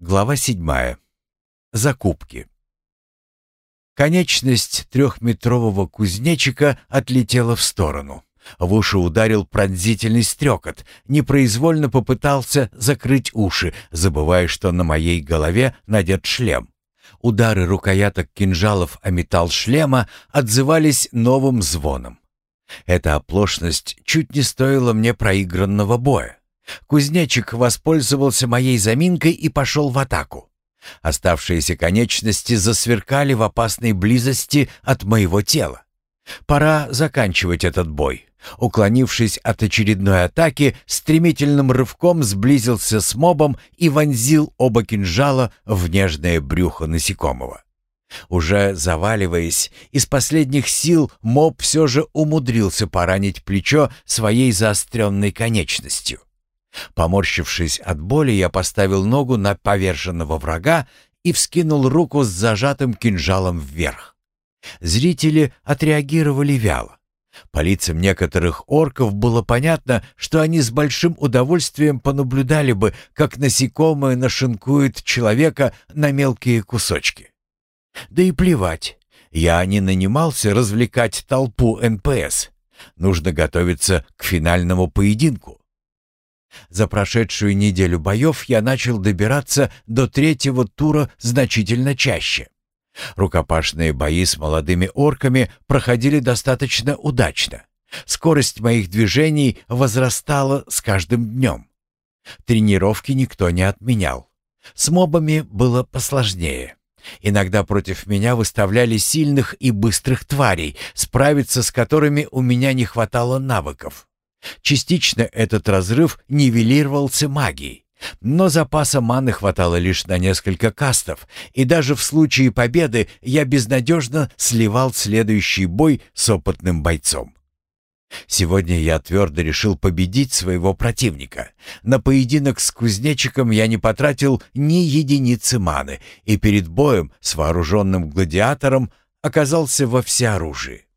Глава седьмая. Закупки. Конечность трехметрового кузнечика отлетела в сторону. В уши ударил пронзительный стрекот. Непроизвольно попытался закрыть уши, забывая, что на моей голове надет шлем. Удары рукояток кинжалов о металл шлема отзывались новым звоном. Эта оплошность чуть не стоила мне проигранного боя. Кузнечик воспользовался моей заминкой и пошел в атаку. Оставшиеся конечности засверкали в опасной близости от моего тела. Пора заканчивать этот бой. Уклонившись от очередной атаки, стремительным рывком сблизился с мобом и вонзил оба кинжала в нежное брюхо насекомого. Уже заваливаясь, из последних сил моб все же умудрился поранить плечо своей заостренной конечностью. Поморщившись от боли, я поставил ногу на поверженного врага и вскинул руку с зажатым кинжалом вверх. Зрители отреагировали вяло. По лицам некоторых орков было понятно, что они с большим удовольствием понаблюдали бы, как насекомое нашинкует человека на мелкие кусочки. Да и плевать, я не нанимался развлекать толпу НПС. Нужно готовиться к финальному поединку. За прошедшую неделю боев я начал добираться до третьего тура значительно чаще. Рукопашные бои с молодыми орками проходили достаточно удачно. Скорость моих движений возрастала с каждым днем. Тренировки никто не отменял. С мобами было посложнее. Иногда против меня выставляли сильных и быстрых тварей, справиться с которыми у меня не хватало навыков. Частично этот разрыв нивелировался магией. Но запаса маны хватало лишь на несколько кастов, и даже в случае победы я безнадежно сливал следующий бой с опытным бойцом. Сегодня я твердо решил победить своего противника. На поединок с кузнечиком я не потратил ни единицы маны, и перед боем с вооруженным гладиатором оказался во всеоружии.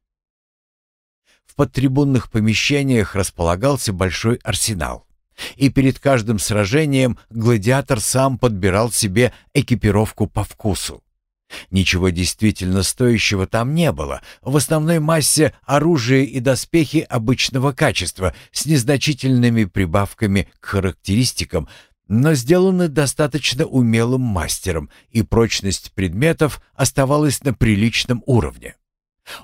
Подтрибунных помещениях располагался большой арсенал. И перед каждым сражением гладиатор сам подбирал себе экипировку по вкусу. Ничего действительно стоящего там не было. В основной массе оружие и доспехи обычного качества с незначительными прибавками к характеристикам, но сделаны достаточно умелым мастером, и прочность предметов оставалась на приличном уровне.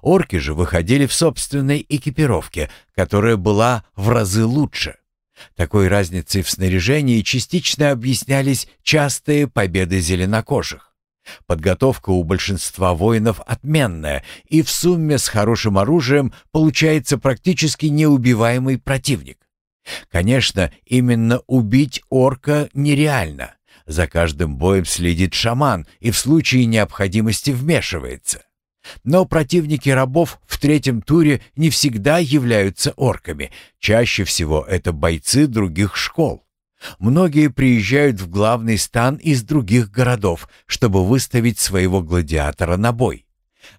Орки же выходили в собственной экипировке, которая была в разы лучше. Такой разницей в снаряжении частично объяснялись частые победы зеленокожих. Подготовка у большинства воинов отменная, и в сумме с хорошим оружием получается практически неубиваемый противник. Конечно, именно убить орка нереально. За каждым боем следит шаман и в случае необходимости вмешивается. Но противники рабов в третьем туре не всегда являются орками. Чаще всего это бойцы других школ. Многие приезжают в главный стан из других городов, чтобы выставить своего гладиатора на бой.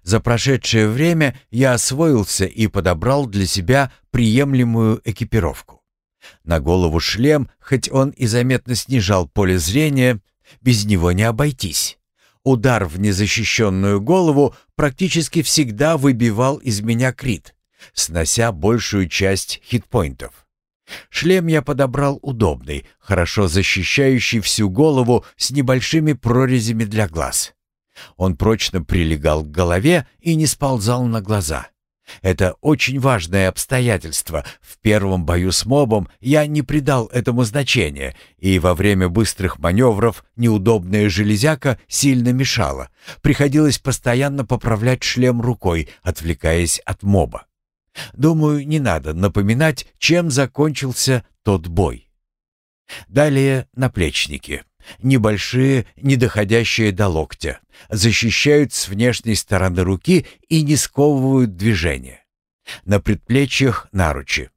За прошедшее время я освоился и подобрал для себя приемлемую экипировку. На голову шлем, хоть он и заметно снижал поле зрения, без него не обойтись. Удар в незащищенную голову практически всегда выбивал из меня крит, снося большую часть хитпоинтов. Шлем я подобрал удобный, хорошо защищающий всю голову с небольшими прорезями для глаз. Он прочно прилегал к голове и не сползал на глаза. Это очень важное обстоятельство. В первом бою с мобом я не придал этому значения, и во время быстрых маневров неудобная железяка сильно мешала. Приходилось постоянно поправлять шлем рукой, отвлекаясь от моба. Думаю, не надо напоминать, чем закончился тот бой. Далее наплечники. Небольшие, не доходящие до локтя, защищают с внешней стороны руки и не сковывают движение. На предплечьях наручи.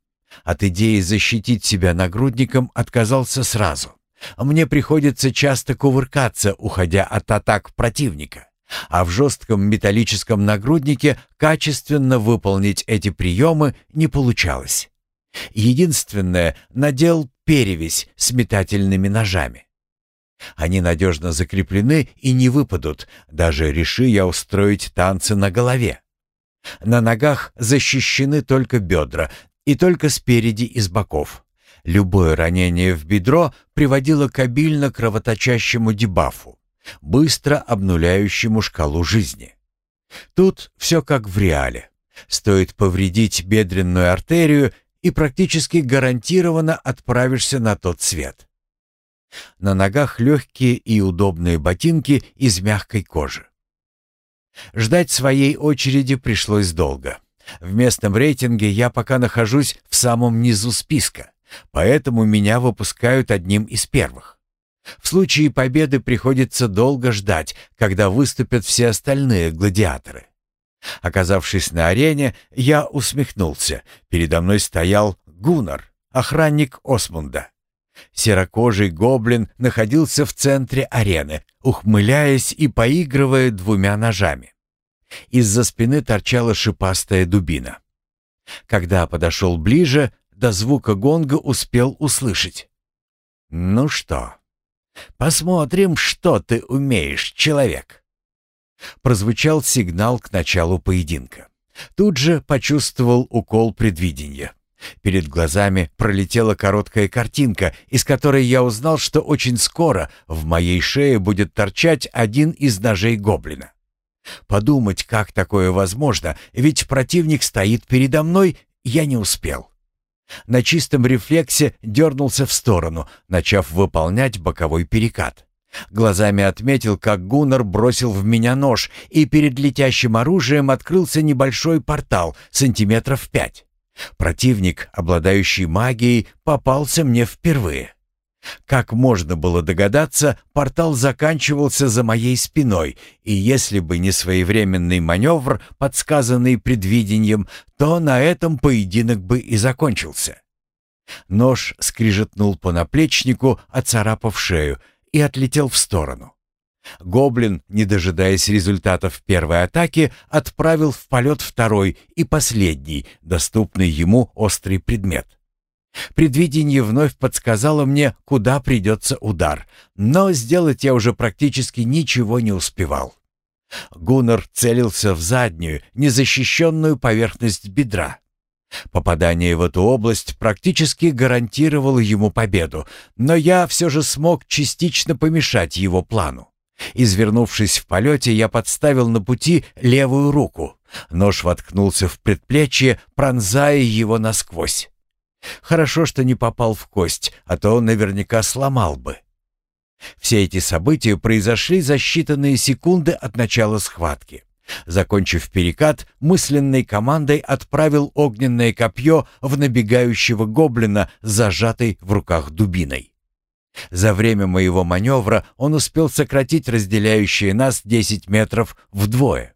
От идеи защитить себя нагрудником отказался сразу. Мне приходится часто кувыркаться, уходя от атак противника. А в жестком металлическом нагруднике качественно выполнить эти приемы не получалось. Единственное, надел перевязь с метательными ножами. Они надежно закреплены и не выпадут, даже реши я устроить танцы на голове. На ногах защищены только бедра, и только спереди и с боков. Любое ранение в бедро приводило к обильно кровоточащему дебафу, быстро обнуляющему шкалу жизни. Тут все как в реале. Стоит повредить бедренную артерию, и практически гарантированно отправишься на тот свет. На ногах легкие и удобные ботинки из мягкой кожи. Ждать своей очереди пришлось долго. В местном рейтинге я пока нахожусь в самом низу списка, поэтому меня выпускают одним из первых. В случае победы приходится долго ждать, когда выступят все остальные гладиаторы. Оказавшись на арене, я усмехнулся. Передо мной стоял Гуннар, охранник Осмунда. Серокожий гоблин находился в центре арены, ухмыляясь и поигрывая двумя ножами. Из-за спины торчала шипастая дубина. Когда подошел ближе, до звука гонга успел услышать. «Ну что, посмотрим, что ты умеешь, человек». Прозвучал сигнал к началу поединка. Тут же почувствовал укол предвидения. Перед глазами пролетела короткая картинка, из которой я узнал, что очень скоро в моей шее будет торчать один из ножей гоблина. Подумать, как такое возможно, ведь противник стоит передо мной, я не успел. На чистом рефлексе дернулся в сторону, начав выполнять боковой перекат. Глазами отметил, как Гуннар бросил в меня нож, и перед летящим оружием открылся небольшой портал, сантиметров пять. Противник, обладающий магией, попался мне впервые. Как можно было догадаться, портал заканчивался за моей спиной, и если бы не своевременный маневр, подсказанный предвидением, то на этом поединок бы и закончился. Нож скрижетнул по наплечнику, оцарапав шею, и отлетел в сторону. Гоблин, не дожидаясь результатов первой атаки, отправил в полет второй и последний, доступный ему острый предмет. Предвидение вновь подсказало мне, куда придется удар, но сделать я уже практически ничего не успевал. Гуннар целился в заднюю, незащищенную поверхность бедра. Попадание в эту область практически гарантировало ему победу, но я все же смог частично помешать его плану. Извернувшись в полете, я подставил на пути левую руку. Нож воткнулся в предплечье, пронзая его насквозь. Хорошо, что не попал в кость, а то он наверняка сломал бы. Все эти события произошли за считанные секунды от начала схватки. Закончив перекат, мысленной командой отправил огненное копье в набегающего гоблина, зажатой в руках дубиной. За время моего маневра он успел сократить разделяющие нас 10 метров вдвое.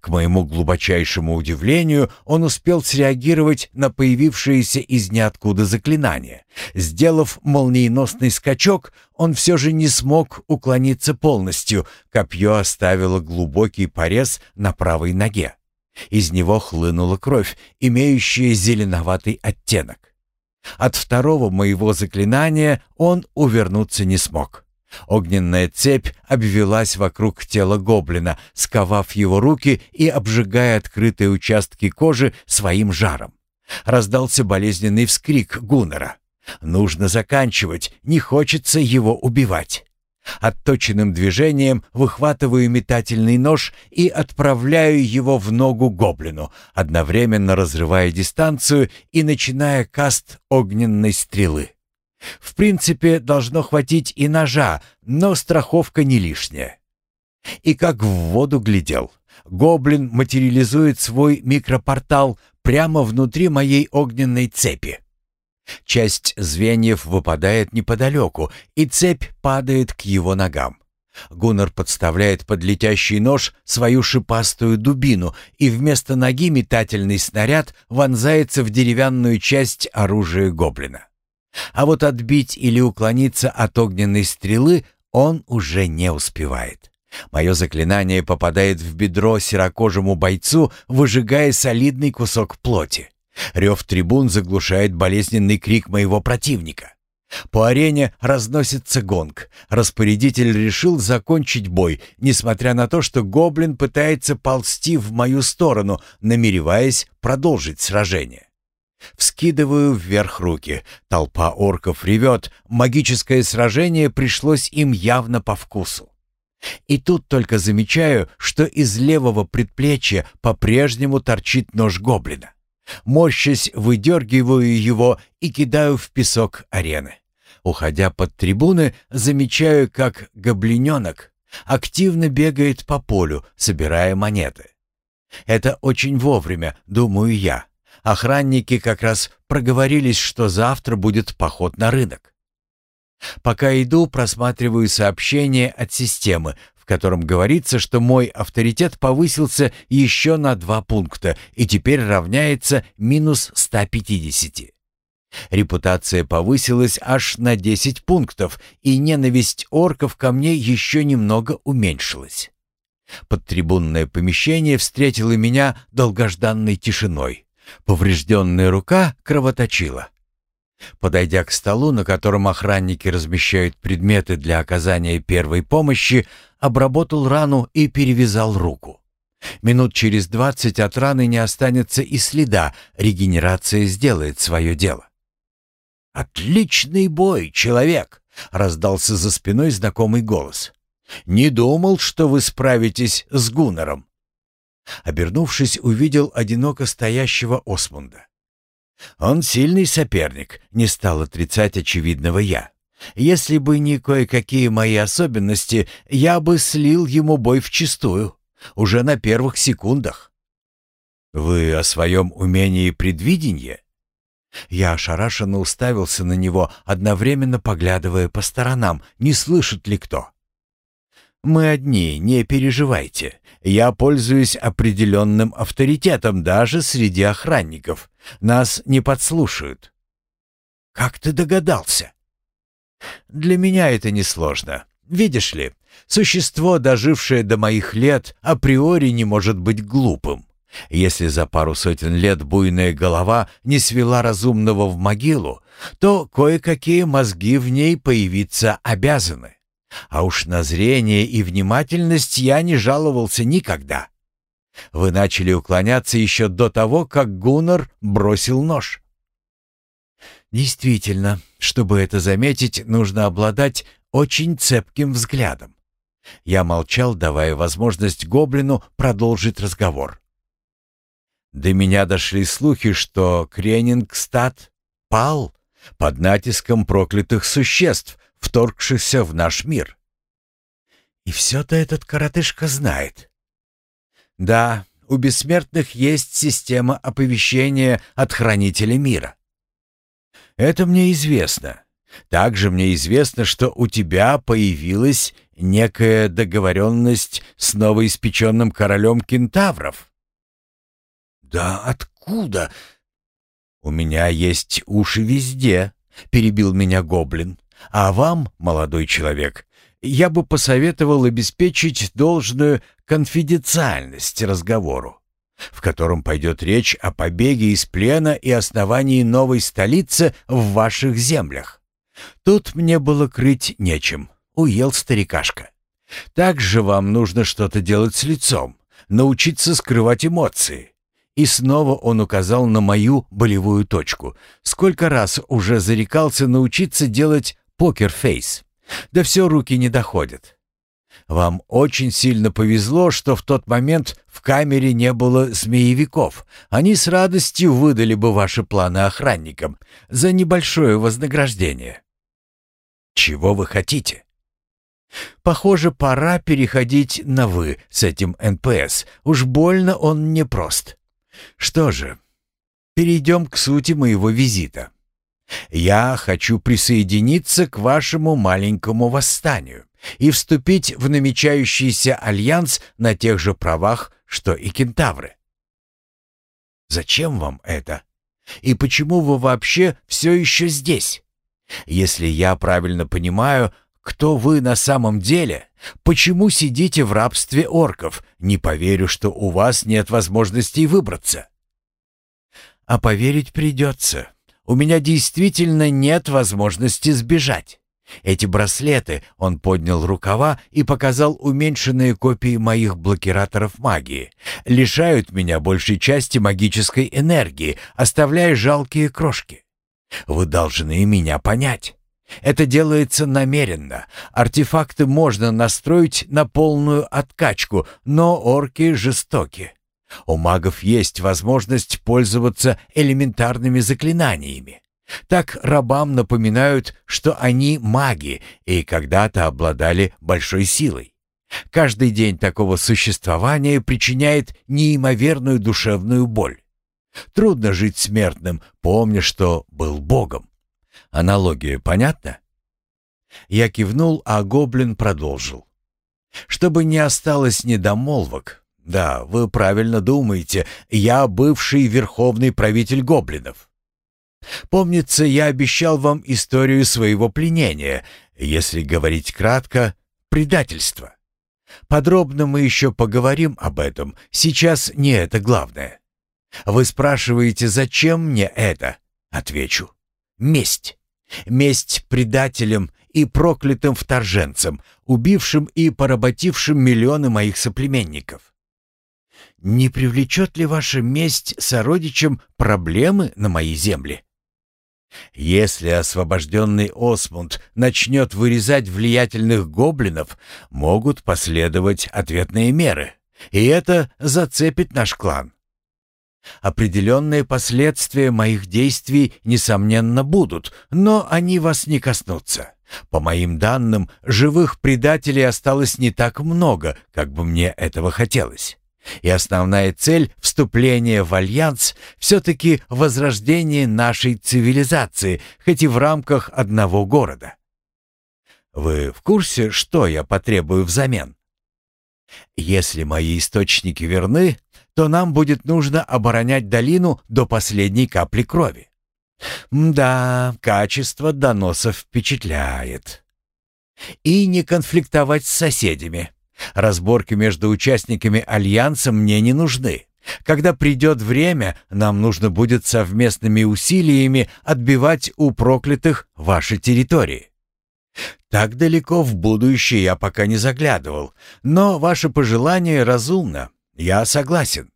К моему глубочайшему удивлению, он успел среагировать на появившееся из ниоткуда заклинание. Сделав молниеносный скачок, он все же не смог уклониться полностью. Копье оставило глубокий порез на правой ноге. Из него хлынула кровь, имеющая зеленоватый оттенок. От второго моего заклинания он увернуться не смог. Огненная цепь обвелась вокруг тела гоблина, сковав его руки и обжигая открытые участки кожи своим жаром. Раздался болезненный вскрик Гуннера. «Нужно заканчивать, не хочется его убивать». Отточенным движением выхватываю метательный нож и отправляю его в ногу гоблину, одновременно разрывая дистанцию и начиная каст огненной стрелы. В принципе, должно хватить и ножа, но страховка не лишняя. И как в воду глядел. Гоблин материализует свой микропортал прямо внутри моей огненной цепи. Часть звеньев выпадает неподалеку, и цепь падает к его ногам. Гуннар подставляет под летящий нож свою шипастую дубину, и вместо ноги метательный снаряд вонзается в деревянную часть оружия гоблина. А вот отбить или уклониться от огненной стрелы он уже не успевает. Мое заклинание попадает в бедро серокожему бойцу, выжигая солидный кусок плоти. Рев трибун заглушает болезненный крик моего противника. По арене разносится гонг. Распорядитель решил закончить бой, несмотря на то, что гоблин пытается ползти в мою сторону, намереваясь продолжить сражение. Вскидываю вверх руки. Толпа орков ревет. Магическое сражение пришлось им явно по вкусу. И тут только замечаю, что из левого предплечья по-прежнему торчит нож гоблина. Морщась, выдергиваю его и кидаю в песок арены. Уходя под трибуны, замечаю, как гоблиненок активно бегает по полю, собирая монеты. Это очень вовремя, думаю я. Охранники как раз проговорились, что завтра будет поход на рынок. Пока иду, просматриваю сообщение от системы, котором говорится, что мой авторитет повысился еще на два пункта и теперь равняется минус 150. Репутация повысилась аж на 10 пунктов, и ненависть орков ко мне еще немного уменьшилась. Подтрибунное помещение встретило меня долгожданной тишиной. Поврежденная рука кровоточила. Подойдя к столу, на котором охранники размещают предметы для оказания первой помощи, обработал рану и перевязал руку. Минут через двадцать от раны не останется и следа, регенерация сделает свое дело. «Отличный бой, человек!» — раздался за спиной знакомый голос. «Не думал, что вы справитесь с Гуннером». Обернувшись, увидел одиноко стоящего Осмунда. Он сильный соперник, не стал отрицать очевидного я. Если бы не кое-какие мои особенности, я бы слил ему бой вчистую, уже на первых секундах. Вы о своем умении предвидения? Я ошарашенно уставился на него, одновременно поглядывая по сторонам, не слышит ли кто. «Мы одни, не переживайте. Я пользуюсь определенным авторитетом даже среди охранников. Нас не подслушают». «Как ты догадался?» «Для меня это несложно. Видишь ли, существо, дожившее до моих лет, априори не может быть глупым. Если за пару сотен лет буйная голова не свела разумного в могилу, то кое-какие мозги в ней появиться обязаны. А уж на зрение и внимательность я не жаловался никогда. Вы начали уклоняться еще до того, как Гуннар бросил нож. Действительно, чтобы это заметить, нужно обладать очень цепким взглядом. Я молчал, давая возможность гоблину продолжить разговор. До меня дошли слухи, что Кренингстад пал под натиском проклятых существ, вторгшихся в наш мир. И все-то этот коротышка знает. Да, у бессмертных есть система оповещения от Хранителя мира. Это мне известно. Также мне известно, что у тебя появилась некая договоренность с новоиспеченным королем кентавров. «Да откуда?» «У меня есть уши везде», — перебил меня гоблин. «А вам, молодой человек, я бы посоветовал обеспечить должную конфиденциальность разговору, в котором пойдет речь о побеге из плена и основании новой столицы в ваших землях. Тут мне было крыть нечем, уел старикашка. Также вам нужно что-то делать с лицом, научиться скрывать эмоции. И снова он указал на мою болевую точку. Сколько раз уже зарекался научиться делать покер-фейс. Да все руки не доходят. Вам очень сильно повезло, что в тот момент в камере не было змеевиков. Они с радостью выдали бы ваши планы охранникам за небольшое вознаграждение. Чего вы хотите? Похоже, пора переходить на «вы» с этим НПС. Уж больно он непрост. Что же, перейдем к сути моего визита. Я хочу присоединиться к вашему маленькому восстанию и вступить в намечающийся альянс на тех же правах, что и кентавры. Зачем вам это? И почему вы вообще все еще здесь? Если я правильно понимаю, кто вы на самом деле? Почему сидите в рабстве орков? Не поверю, что у вас нет возможности выбраться. А поверить придется. У меня действительно нет возможности сбежать. Эти браслеты, он поднял рукава и показал уменьшенные копии моих блокираторов магии, лишают меня большей части магической энергии, оставляя жалкие крошки. Вы должны меня понять. Это делается намеренно. Артефакты можно настроить на полную откачку, но орки жестоки. У магов есть возможность пользоваться элементарными заклинаниями. Так рабам напоминают, что они маги и когда-то обладали большой силой. Каждый день такого существования причиняет неимоверную душевную боль. Трудно жить смертным, помня, что был богом. Аналогия понятна? Я кивнул, а гоблин продолжил. Чтобы не осталось недомолвок, да, вы правильно думаете, я бывший верховный правитель гоблинов. Помнится, я обещал вам историю своего пленения, если говорить кратко, предательство. Подробно мы еще поговорим об этом, сейчас не это главное. Вы спрашиваете, зачем мне это? Отвечу. Месть. Месть предателям и проклятым вторженцам, убившим и поработившим миллионы моих соплеменников. Не привлечет ли ваша месть сородичам проблемы на моей земле? Если освобожденный Осмунд начнет вырезать влиятельных гоблинов, могут последовать ответные меры, и это зацепит наш клан. Определенные последствия моих действий, несомненно, будут, но они вас не коснутся. По моим данным, живых предателей осталось не так много, как бы мне этого хотелось. И основная цель вступления в Альянс все-таки возрождение нашей цивилизации, хоть и в рамках одного города. Вы в курсе, что я потребую взамен? Если мои источники верны, то нам будет нужно оборонять долину до последней капли крови. Да, качество доносов впечатляет. И не конфликтовать с соседями. Разборки между участниками Альянса мне не нужны. Когда придет время, нам нужно будет совместными усилиями отбивать у проклятых ваши территории. Так далеко в будущее я пока не заглядывал, но ваше пожелание разумно. Я согласен.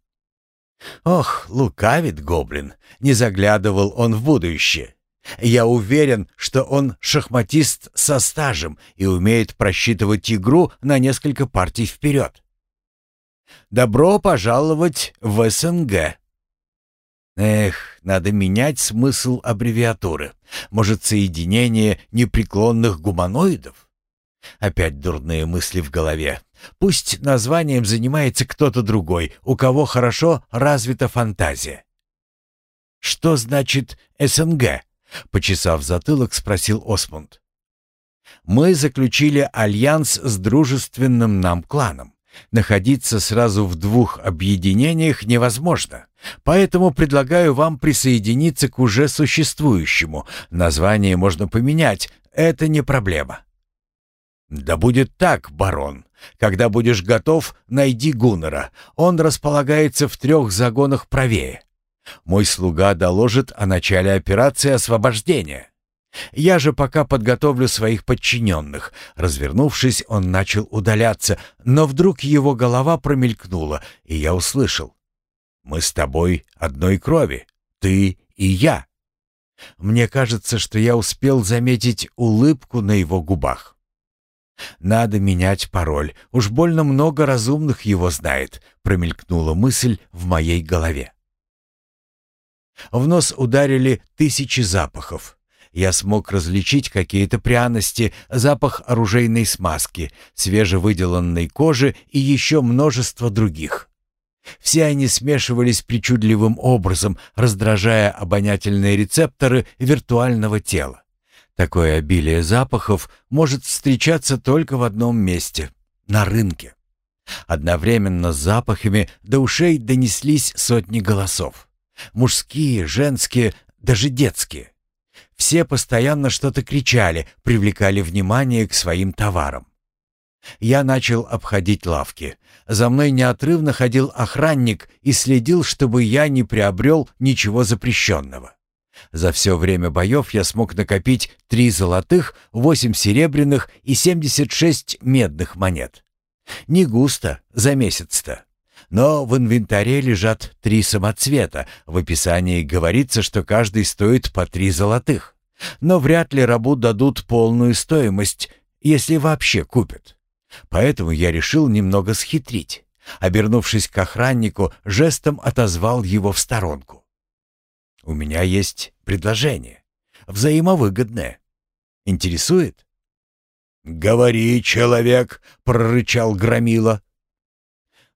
Ох, лукавит гоблин. Не заглядывал он в будущее. Я уверен, что он шахматист со стажем и умеет просчитывать игру на несколько партий вперед. Добро пожаловать в СНГ. Эх, надо менять смысл аббревиатуры. Может, соединение непреклонных гуманоидов? Опять дурные мысли в голове. Пусть названием занимается кто-то другой, у кого хорошо развита фантазия. Что значит СНГ? Почесав затылок, спросил Осмунд. Мы заключили альянс с дружественным нам кланом. Находиться сразу в двух объединениях невозможно. Поэтому предлагаю вам присоединиться к уже существующему. Название можно поменять, это не проблема. Да будет так, барон. Когда будешь готов, найди Гуннера. Он располагается в трех загонах правее. Мой слуга доложит о начале операции освобождения. Я же пока подготовлю своих подчиненных. Развернувшись, он начал удаляться, но вдруг его голова промелькнула, и я услышал. «Мы с тобой одной крови, ты и я». Мне кажется, что я успел заметить улыбку на его губах. «Надо менять пароль. Уж больно много разумных его знает», — промелькнула мысль в моей голове. В нос ударили тысячи запахов. Я смог различить какие-то пряности, запах оружейной смазки, свежевыделанной кожи и еще множество других. Все они смешивались причудливым образом, раздражая обонятельные рецепторы виртуального тела. Такое обилие запахов может встречаться только в одном месте — на рынке. Одновременно с запахами до ушей донеслись сотни голосов. Мужские, женские, даже детские. Все постоянно что-то кричали, привлекали внимание к своим товарам. Я начал обходить лавки. За мной неотрывно ходил охранник и следил, чтобы я не приобрел ничего запрещенного. За все время боев я смог накопить три золотых, восемь серебряных и семьдесят шесть медных монет. Не густо за месяц-то. Но в инвентаре лежат три самоцвета. В описании говорится, что каждый стоит по три золотых. Но вряд ли рабу дадут полную стоимость, если вообще купят. Поэтому я решил немного схитрить. Обернувшись к охраннику, жестом отозвал его в сторонку. «У меня есть предложение. Взаимовыгодное. Интересует?» «Говори, человек!» — прорычал Громила.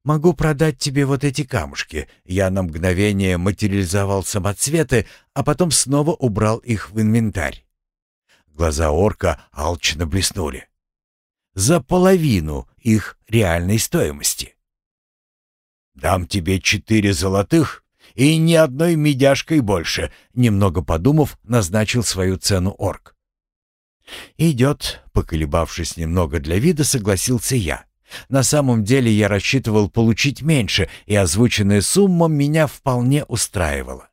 «Могу продать тебе вот эти камушки». Я на мгновение материализовал самоцветы, а потом снова убрал их в инвентарь. Глаза орка алчно блеснули. «За половину их реальной стоимости». «Дам тебе четыре золотых и ни одной медяшкой больше», немного подумав, назначил свою цену орк. «Идет», — поколебавшись немного для вида, согласился я. На самом деле я рассчитывал получить меньше, и озвученная сумма меня вполне устраивала.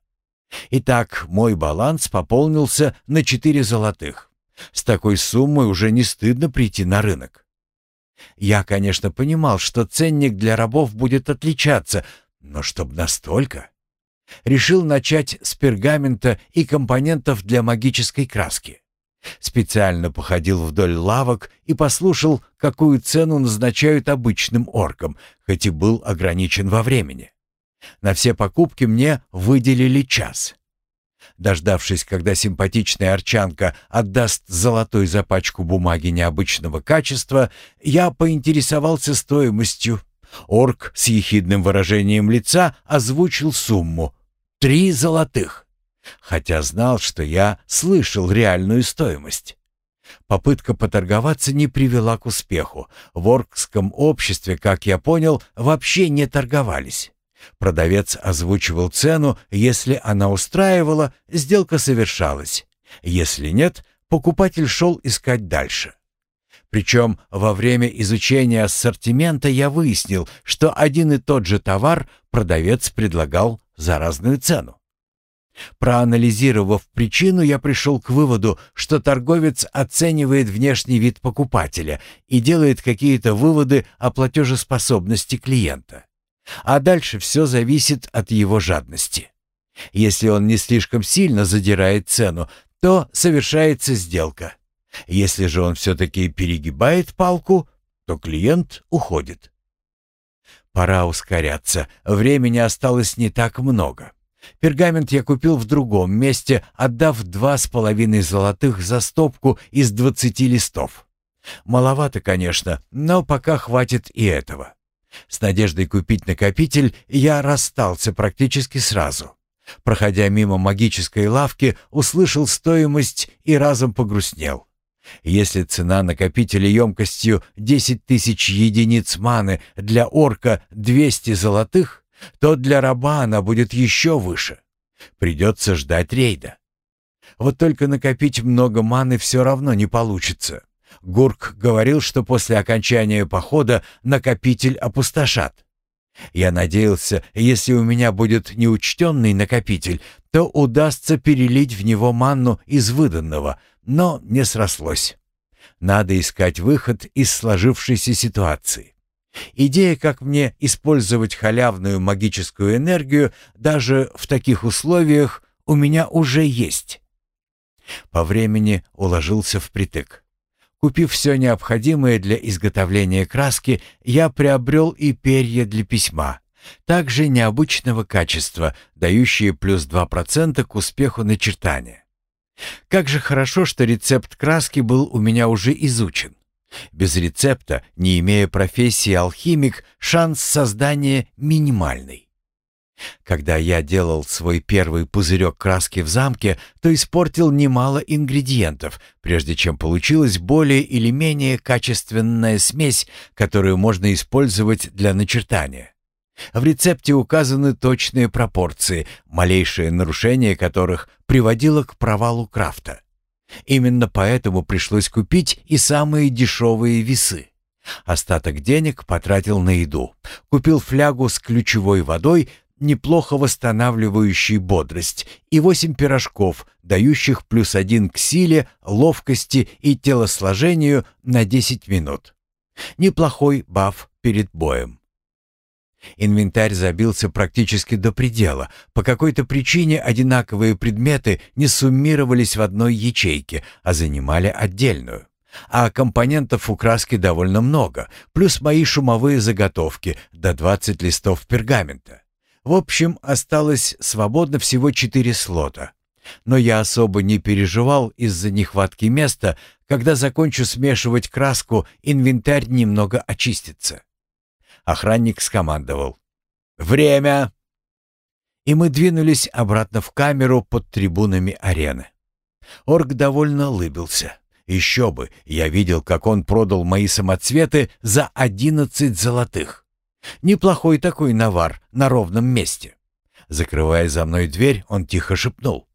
Итак, мой баланс пополнился на четыре золотых. С такой суммой уже не стыдно прийти на рынок. Я, конечно, понимал, что ценник для рабов будет отличаться, но чтоб настолько... Решил начать с пергамента и компонентов для магической краски. Специально походил вдоль лавок и послушал, какую цену назначают обычным оркам, хоть и был ограничен во времени. На все покупки мне выделили час. Дождавшись, когда симпатичная арчанка отдаст золотой за пачку бумаги необычного качества, я поинтересовался стоимостью. Орк с ехидным выражением лица озвучил сумму — три золотых хотя знал, что я слышал реальную стоимость. Попытка поторговаться не привела к успеху. В оркском обществе, как я понял, вообще не торговались. Продавец озвучивал цену, если она устраивала, сделка совершалась. Если нет, покупатель шел искать дальше. Причем во время изучения ассортимента я выяснил, что один и тот же товар продавец предлагал за разную цену. Проанализировав причину, я пришел к выводу, что торговец оценивает внешний вид покупателя и делает какие-то выводы о платежеспособности клиента. А дальше все зависит от его жадности. Если он не слишком сильно задирает цену, то совершается сделка. Если же он все-таки перегибает палку, то клиент уходит. Пора ускоряться, времени осталось не так много. Пергамент я купил в другом месте, отдав два с половиной золотых за стопку из двадцати листов. Маловато, конечно, но пока хватит и этого. С надеждой купить накопитель я расстался практически сразу. Проходя мимо магической лавки, услышал стоимость и разом погрустнел. Если цена накопителя емкостью 10 тысяч единиц маны для орка 200 золотых, то для раба она будет еще выше. Придется ждать рейда. Вот только накопить много маны все равно не получится. Гурк говорил, что после окончания похода накопитель опустошат. Я надеялся, если у меня будет неучтенный накопитель, то удастся перелить в него манну из выданного, но не срослось. Надо искать выход из сложившейся ситуации. Идея, как мне использовать халявную магическую энергию даже в таких условиях, у меня уже есть. По времени уложился впритык. Купив все необходимое для изготовления краски, я приобрел и перья для письма, также необычного качества, дающие плюс 2% к успеху начертания. Как же хорошо, что рецепт краски был у меня уже изучен. Без рецепта, не имея профессии алхимик, шанс создания минимальный. Когда я делал свой первый пузырек краски в замке, то испортил немало ингредиентов, прежде чем получилась более или менее качественная смесь, которую можно использовать для начертания. В рецепте указаны точные пропорции, малейшее нарушение которых приводило к провалу крафта. Именно поэтому пришлось купить и самые дешевые весы. Остаток денег потратил на еду. Купил флягу с ключевой водой, неплохо восстанавливающий бодрость, и восемь пирожков, дающих плюс один к силе, ловкости и телосложению на 10 минут. Неплохой баф перед боем. Инвентарь забился практически до предела. По какой-то причине одинаковые предметы не суммировались в одной ячейке, а занимали отдельную. А компонентов у краски довольно много, плюс мои шумовые заготовки до 20 листов пергамента. В общем, осталось свободно всего 4 слота. Но я особо не переживал из-за нехватки места, когда закончу смешивать краску, инвентарь немного очистится. Охранник скомандовал. «Время!» И мы двинулись обратно в камеру под трибунами арены. Орк довольно улыбился. Еще бы, я видел, как он продал мои самоцветы за одиннадцать золотых. Неплохой такой навар на ровном месте. Закрывая за мной дверь, он тихо шепнул.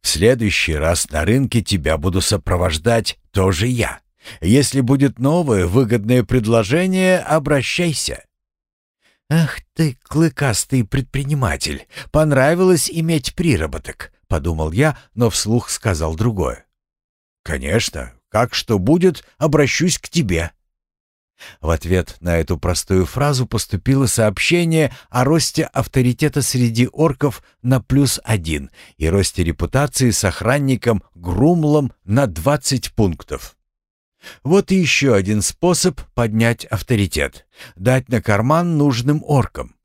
«В следующий раз на рынке тебя буду сопровождать тоже я. Если будет новое выгодное предложение, обращайся». «Ах ты, клыкастый предприниматель! Понравилось иметь приработок!» — подумал я, но вслух сказал другое. «Конечно, как что будет, обращусь к тебе». В ответ на эту простую фразу поступило сообщение о росте авторитета среди орков на плюс один и росте репутации с охранником Грумлом на 20 пунктов. Вот и еще один способ поднять авторитет — дать на карман нужным оркам.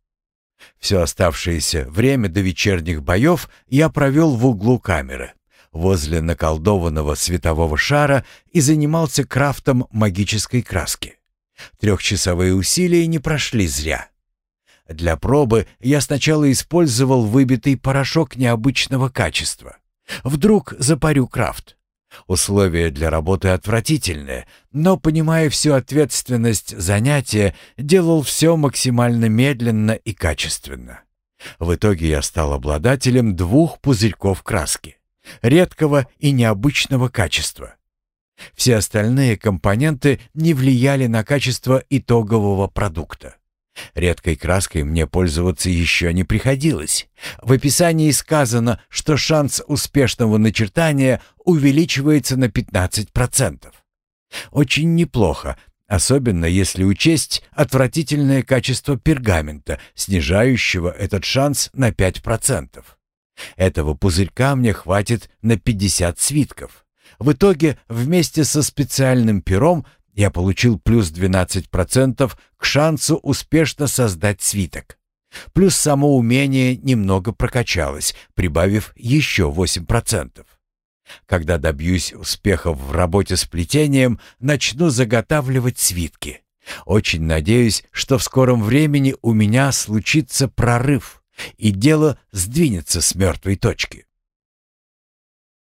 Все оставшееся время до вечерних боев я провел в углу камеры, возле наколдованного светового шара и занимался крафтом магической краски. Трехчасовые усилия не прошли зря. Для пробы я сначала использовал выбитый порошок необычного качества. Вдруг запарю крафт. Условия для работы отвратительные, но, понимая всю ответственность занятия, делал все максимально медленно и качественно. В итоге я стал обладателем двух пузырьков краски, редкого и необычного качества. Все остальные компоненты не влияли на качество итогового продукта. Редкой краской мне пользоваться еще не приходилось. В описании сказано, что шанс успешного начертания увеличивается на 15%. Очень неплохо, особенно если учесть отвратительное качество пергамента, снижающего этот шанс на 5%. Этого пузырька мне хватит на 50 свитков. В итоге вместе со специальным пером я получил плюс 12% к шансу успешно создать свиток. Плюс само умение немного прокачалось, прибавив еще 8%. Когда добьюсь успехов в работе с плетением, начну заготавливать свитки. Очень надеюсь, что в скором времени у меня случится прорыв, и дело сдвинется с мертвой точки.